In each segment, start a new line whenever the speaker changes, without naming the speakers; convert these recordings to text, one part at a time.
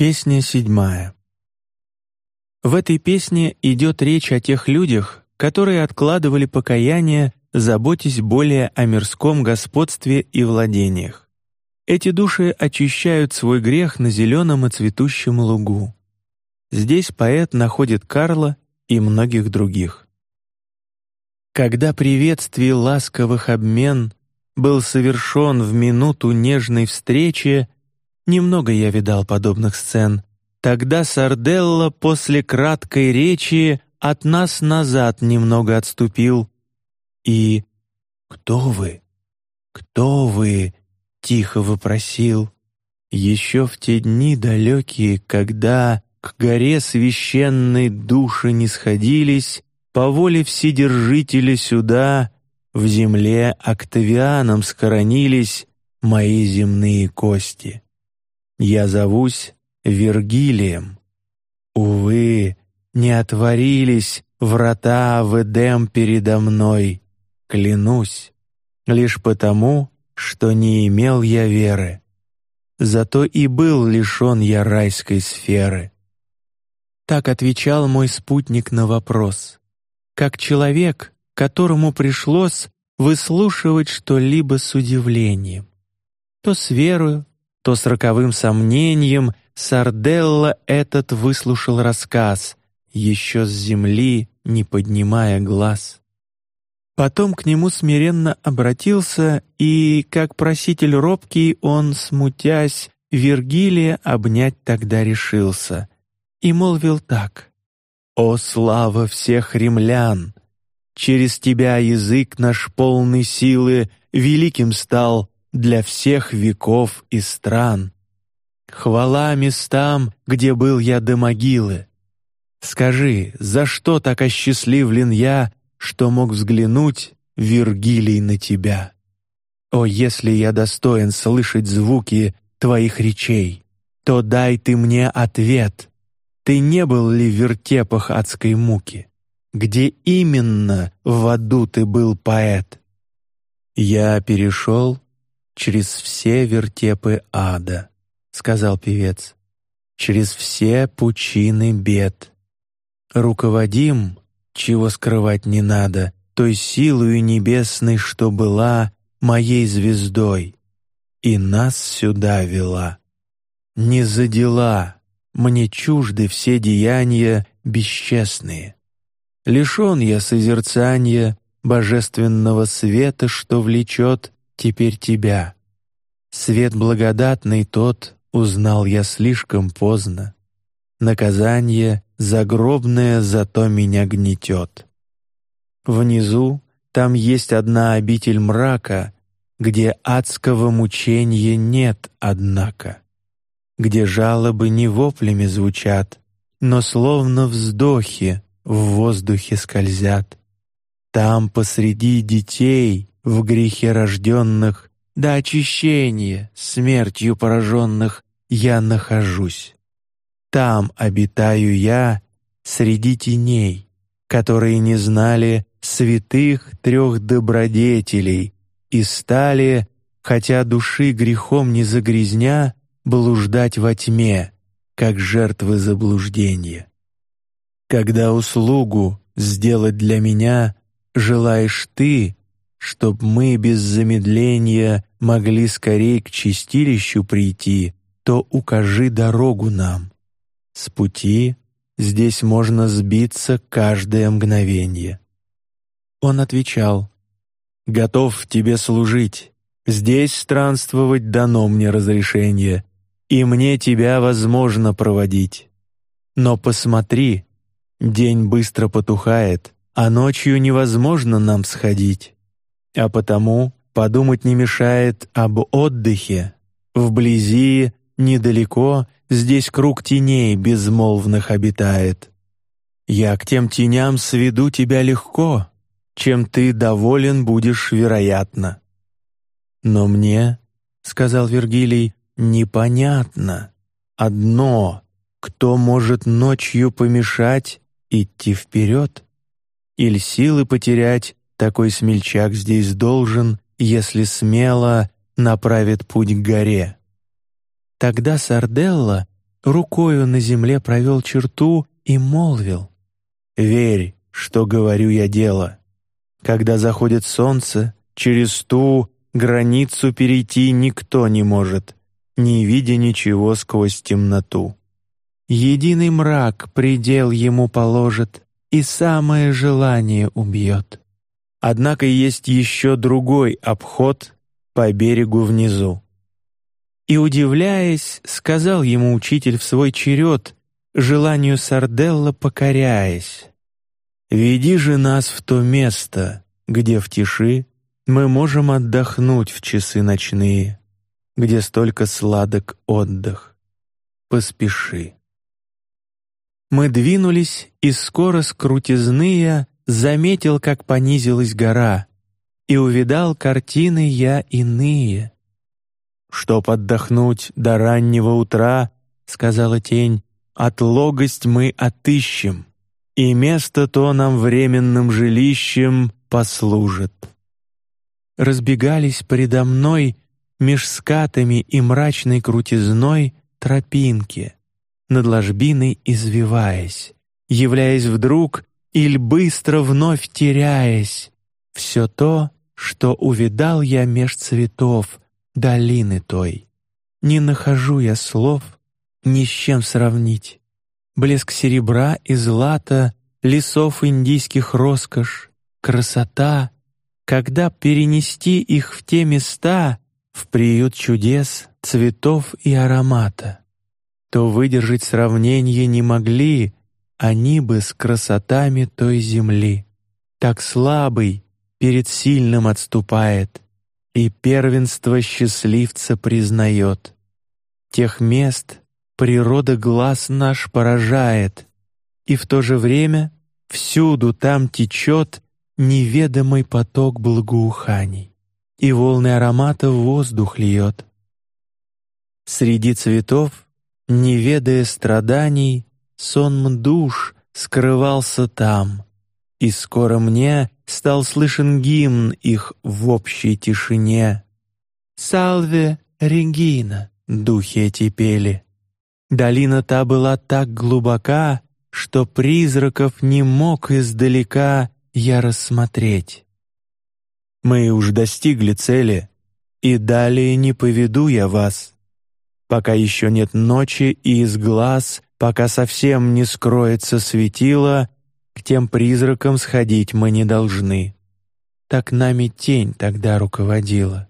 Песня седьмая. В этой песне идет речь о тех людях, которые откладывали покаяние, заботясь более о мирском господстве и владениях. Эти души очищают свой грех на зеленом и цветущем лугу. Здесь поэт находит Карла и многих других. Когда приветствий ласковых обмен был совершен в минуту нежной встречи, Немного я видал подобных сцен. Тогда Сарделла после краткой речи от нас назад немного отступил. И «Кто вы? Кто вы?» — тихо вопросил. Еще в те дни далекие, когда к горе священной души не сходились, по воле Вседержителя сюда, в земле Октавианом схоронились мои земные кости. Я зовусь Вергилием. Увы, не отворились врата в Эдем передо мной, клянусь, лишь потому, что не имел я веры. Зато и был лишен я райской сферы. Так отвечал мой спутник на вопрос, как человек, которому пришлось выслушивать что-либо с удивлением, то с верою, то с роковым сомнением Сарделла этот выслушал рассказ, еще с земли не поднимая глаз. Потом к нему смиренно обратился, и, как проситель робкий, он, смутясь, Вергилия обнять тогда решился и молвил так: «О слава всех римлян! Через тебя язык наш полный силы великим стал, для всех веков и стран. Хвала местам, где был я до могилы. Скажи, за что так осчастливлен я, что мог взглянуть, Вергилий, на тебя? О, если я достоин слышать звуки твоих речей, то дай ты мне ответ. Ты не был ли в вертепах адской муки? Где именно в аду ты был поэт? Я перешел через все вертепы ада, сказал певец, через все пучины бед. Руководим, чего скрывать не надо, той силою небесной, что была моей звездой, и нас сюда вела. Не за дела, мне чужды все деяния бесчестные. Лишен я созерцания божественного света, что влечет теперь тебя. Свет благодатный тот узнал я слишком поздно. Наказание загробное зато меня гнетет. Внизу там есть одна обитель мрака, где адского мучения нет, однако, где жалобы не воплями звучат, но словно вздохи в воздухе скользят. Там посреди детей в грехе рожденных, до очищения смертью пораженных я нахожусь. Там обитаю я среди теней, которые не знали святых трех добродетелей и стали, хотя души грехом не загрязня, блуждать во тьме, как жертвы заблуждения. Когда услугу сделать для меня желаешь ты, чтоб мы без замедления могли скорей к чистилищу прийти, то укажи дорогу нам. С пути здесь можно сбиться каждое мгновение. Он отвечал: готов тебе служить. Здесь странствовать дано мне разрешение, и мне тебя возможно проводить. Но посмотри, день быстро потухает, а ночью невозможно нам сходить а потому подумать не мешает об отдыхе. Вблизи, недалеко, здесь круг теней безмолвных обитает. Я к тем теням сведу тебя легко, чем ты доволен будешь, вероятно. Но мне, сказал Вергилий, непонятно одно: кто может ночью помешать идти вперед, или силы потерять такой смельчак здесь должен, если смело направит путь к горе. Тогда Сарделла рукою на земле провел черту и молвил: "Верь, что говорю я дело. Когда заходит солнце, через ту границу перейти никто не может, не видя ничего сквозь темноту. Единый мрак предел ему положит и самое желание убьет. Однако есть еще другой обход по берегу внизу. И удивляясь, сказал ему учитель в свой черед, желанию Сарделла покоряясь: "Веди же нас в то место, где в тиши мы можем отдохнуть в часы ночные, где столько сладок отдых. Поспеши". Мы двинулись, и скоро с крутизны заметил, как понизилась гора, и увидал картины я иные. Чтоб отдохнуть до раннего утра, сказала тень, от логость мы отыщем, и место то нам временным жилищем послужит. Разбегались предо мной меж скатами и мрачной крутизной тропинки, над ложбиной извиваясь, являясь вдруг или быстро вновь теряясь, все то, что увидал я меж цветов долины той. Не нахожу я слов ни с чем сравнить. Блеск серебра и злата, лесов индийских роскошь, красота, когда перенести их в те места, в приют чудес, цветов и аромата то выдержать сравнение не могли они бы с красотами той земли. Так слабый перед сильным отступает и первенство счастливца признает. Тех мест природа глаз наш поражает, и в то же время всюду там течет неведомый поток благоуханий, и волны аромата в воздух льет. Среди цветов не ведая страданий, сон душ скрывался там, и скоро мне стал слышен гимн их в общей тишине. Салве Регина, духи эти пели. Долина та была так глубока, что призраков не мог издалека я рассмотреть. Мы уж достигли цели, и далее не поведу я вас пока еще нет ночи и из глаз, пока совсем не скроется светило, к тем призракам сходить мы не должны. Так нами тень тогда руководила.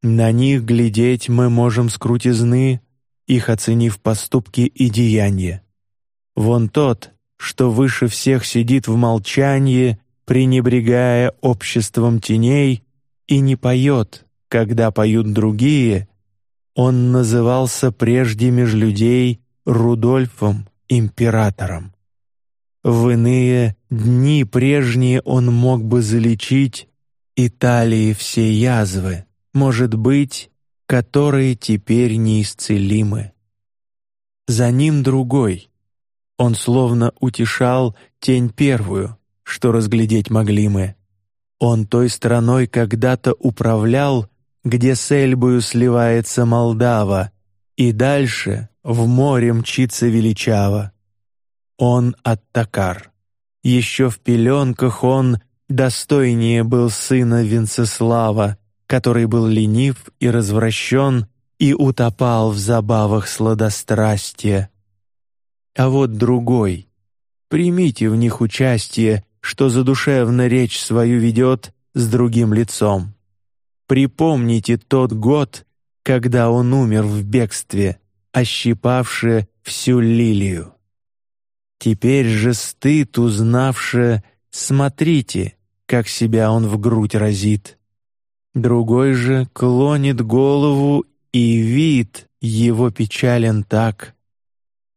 На них глядеть мы можем с крутизны, их оценив поступки и деяния. Вон тот, что выше всех сидит в молчании, пренебрегая обществом теней и не поет, когда поют другие, он назывался прежде меж людей Рудольфом императором. В иные дни прежние он мог бы залечить Италии все язвы, может быть, которые теперь неисцелимы. За ним другой. Он словно утешал тень первую, что разглядеть могли мы. Он той страной когда-то управлял где с Эльбою сливается Молдава, и дальше в море мчится величаво. Он Аттакар. Еще в пеленках он достойнее был сына Венцеслава, который был ленив и развращен и утопал в забавах сладострастия. А вот другой. Примите в них участие, что задушевно речь свою ведет с другим лицом. Припомните тот год, когда он умер в бегстве, ощипавши всю лилию. Теперь же стыд узнавши, смотрите, как себя он в грудь разит. Другой же клонит голову, и вид его печален так.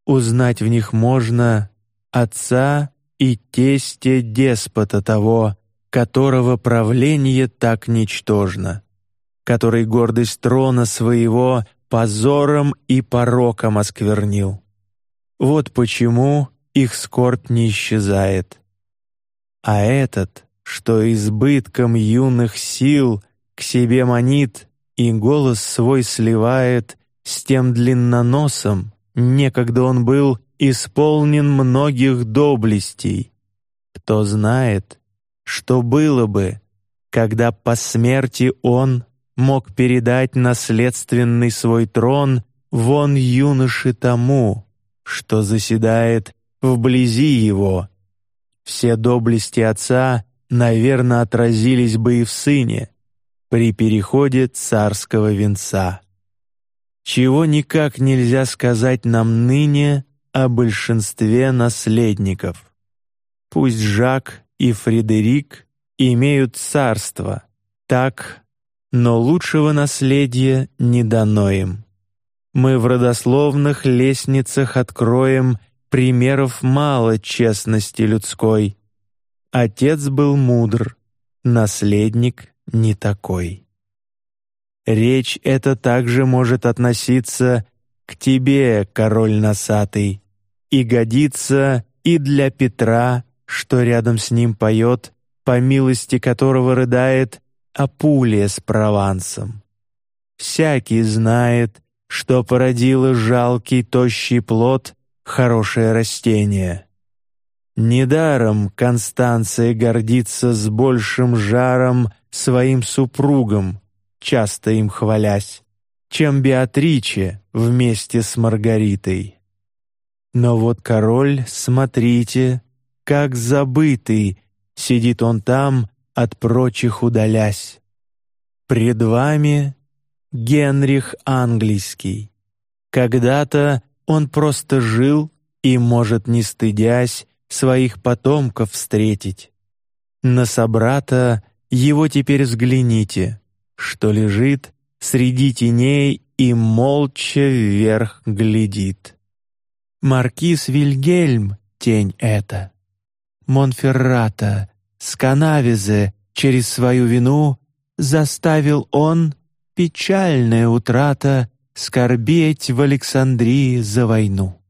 Узнать в них можно отца и тестя деспота того, которого правление так ничтожно, который гордость трона своего позором и пороком осквернил. Вот почему их скорбь не исчезает. А этот, что избытком юных сил к себе манит и голос свой сливает с тем длинноносом, некогда он был исполнен многих доблестей. Кто знает, что было бы, когда по смерти он мог передать наследственный свой трон вон юноше тому, что заседает вблизи его. Все доблести отца, наверное, отразились бы и в сыне при переходе царского венца. Чего никак нельзя сказать нам ныне о большинстве наследников. Пусть Жак и Фредерик имеют царство, так, но лучшего наследия не дано им. Мы в родословных лестницах откроем примеров мало честности людской. Отец был мудр, наследник не такой. Речь эта также может относиться к тебе, король носатый, и годится и для Петра, что рядом с ним поет, по милости которого рыдает Апулия с Провансом. Всякий знает, что породило жалкий тощий плод хорошее растение. Недаром Констанция гордится с большим жаром своим супругом, часто им хвалясь, чем Беатриче вместе с Маргаритой. Но вот король, смотрите, как забытый сидит он там, от прочих удалясь. Пред вами Генрих английский. Когда-то он просто жил и может не стыдясь своих потомков встретить. На собрата его теперь взгляните, что лежит среди теней и молча вверх глядит. Маркиз Вильгельм тень эта, Монферрата, Сканавизе через свою вину заставил он печальная утрата скорбеть в Александрии за войну.